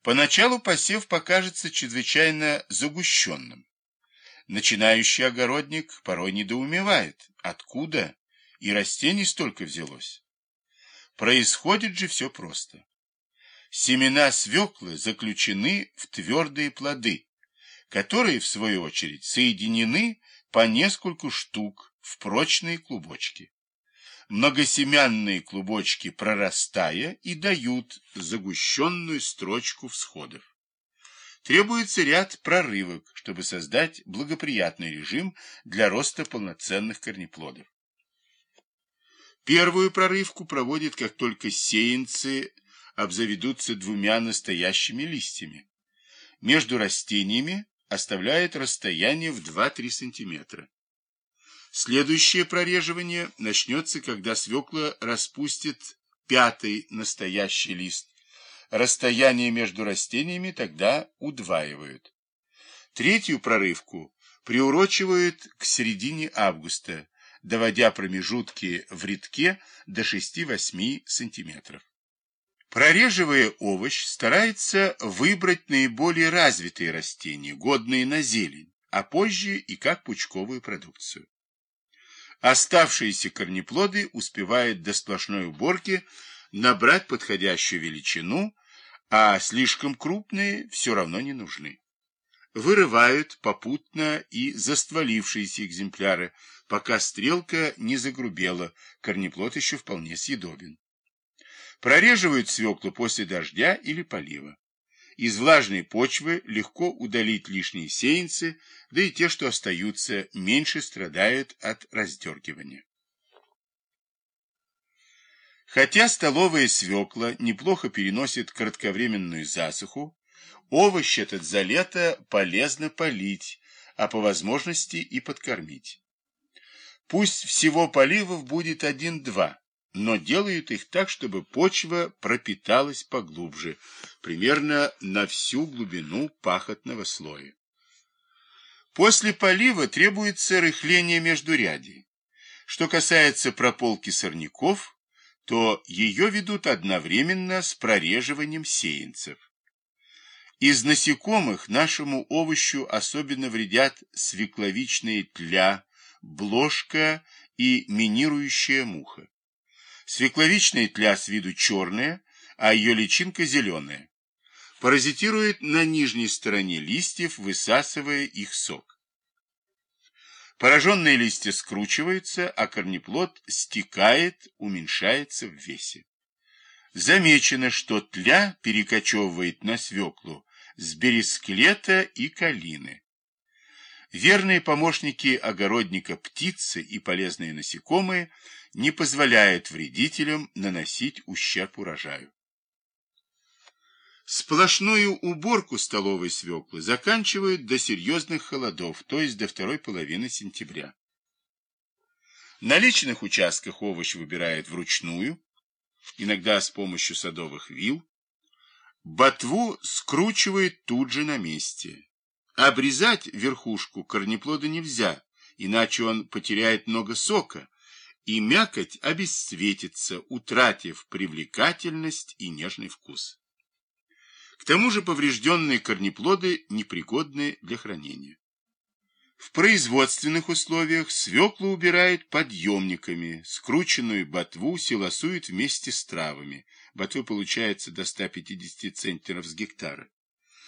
Поначалу посев покажется чрезвычайно загущенным. Начинающий огородник порой недоумевает, откуда и растений столько взялось. Происходит же все просто. Семена свеклы заключены в твердые плоды, которые, в свою очередь, соединены по нескольку штук в прочные клубочки. Многосемянные клубочки, прорастая, и дают загущенную строчку всходов. Требуется ряд прорывок, чтобы создать благоприятный режим для роста полноценных корнеплодов. Первую прорывку проводят, как только сеянцы обзаведутся двумя настоящими листьями. Между растениями оставляет расстояние в 2-3 см. Следующее прореживание начнется, когда свекла распустит пятый настоящий лист. Расстояние между растениями тогда удваивают. Третью прорывку приурочивают к середине августа, доводя промежутки в рядке до 6-8 см. Прореживая овощ, старается выбрать наиболее развитые растения, годные на зелень, а позже и как пучковую продукцию. Оставшиеся корнеплоды успевают до сплошной уборки набрать подходящую величину, а слишком крупные все равно не нужны. Вырывают попутно и застволившиеся экземпляры, пока стрелка не загрубела, корнеплод еще вполне съедобен. Прореживают свеклу после дождя или полива. Из влажной почвы легко удалить лишние сеянцы, да и те, что остаются, меньше страдают от раздергивания. Хотя столовая свекла неплохо переносит кратковременную засуху, овощ этот за лето полезно полить, а по возможности и подкормить. Пусть всего поливов будет один-два, но делают их так, чтобы почва пропиталась поглубже, примерно на всю глубину пахотного слоя. После полива требуется рыхление междурядий. Что касается прополки сорняков, то ее ведут одновременно с прореживанием сеянцев. Из насекомых нашему овощу особенно вредят свекловичные тля, бложка и минирующая муха. Свекловичная тля с виду черная, а ее личинка зеленая. Паразитирует на нижней стороне листьев, высасывая их сок. Пораженные листья скручиваются, а корнеплод стекает, уменьшается в весе. Замечено, что тля перекочевывает на свеклу с бересклета и калины. Верные помощники огородника птицы и полезные насекомые не позволяют вредителям наносить ущерб урожаю. Сплошную уборку столовой свеклы заканчивают до серьезных холодов, то есть до второй половины сентября. На личных участках овощ выбирают вручную, иногда с помощью садовых вил. Ботву скручивают тут же на месте. Обрезать верхушку корнеплода нельзя, иначе он потеряет много сока, и мякоть обесцветится, утратив привлекательность и нежный вкус. К тому же поврежденные корнеплоды непригодны для хранения. В производственных условиях свеклу убирают подъемниками, скрученную ботву силосуют вместе с травами. Ботвы получается до 150 центнеров с гектара.